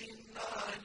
إن